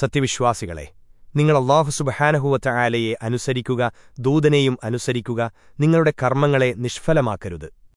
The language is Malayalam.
സത്യവിശ്വാസികളെ നിങ്ങൾ അള്ളാഹു സുബഹാനഹുവറ്റ ആലയെ അനുസരിക്കുക ദൂതനെയും അനുസരിക്കുക നിങ്ങളുടെ കർമ്മങ്ങളെ നിഷ്ഫലമാക്കരുത്.